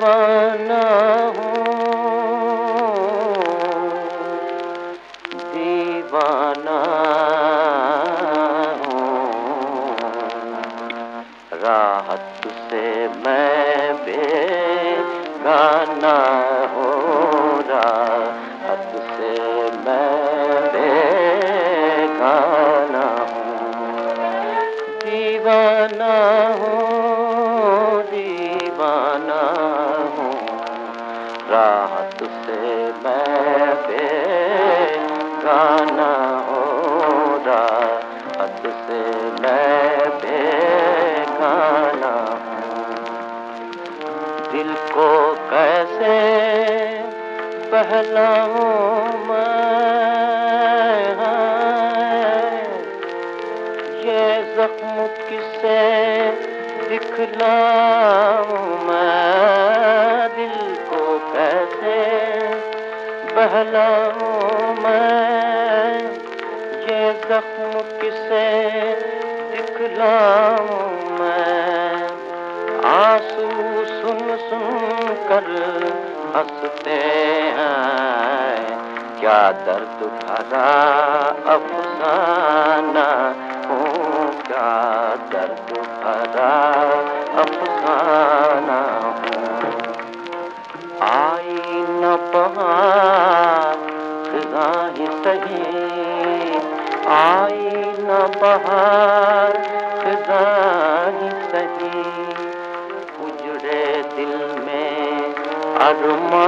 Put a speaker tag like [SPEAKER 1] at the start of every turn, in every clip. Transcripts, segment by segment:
[SPEAKER 1] बना हूँ, दीवाना हूँ। राहत से मैं बेगाना हो, राहत से मैं बेगाना हूँ। दीवाना हूँ। दिल को कैसे पहलाऊं मैं? जख्म किसे दिखलाऊं मैं? आँसू सुन सुन कर हँसते हैं। क्या दर्द भरा अफसाना हूँ? क्या दर्द भरा आई न बहार खिजा ही सही उजड़े दिल में अरमा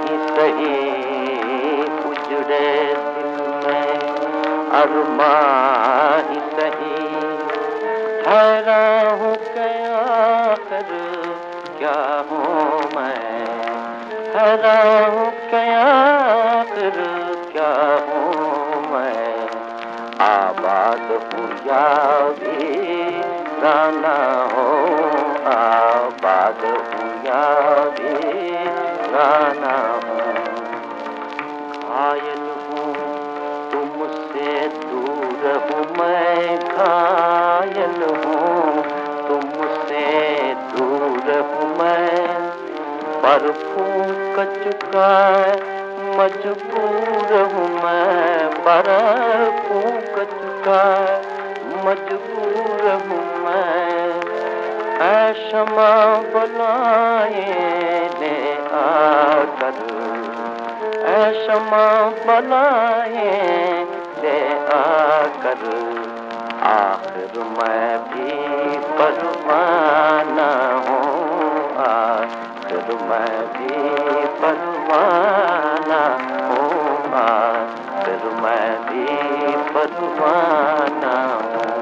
[SPEAKER 1] ही सही उजड़े दिल में अरमा ही सही ठहरा हूँ क्या कर क्या हूँ मैं ठहरा हूँ क्या भी गाना हो, आबाद हूँ या गाना हो। घायल हूँ, तुमसे दूर हूँ मैं घायल हूँ, तुमसे दूर हूँ मैं। पर फूक चुका मजबूर हूँ मैं पर फूक चुका मजबूर मैं क्षमा क्षमा बुलाए ले आकर आखिर मैं भी परवाना आखिर मैं भी परवाना हूँ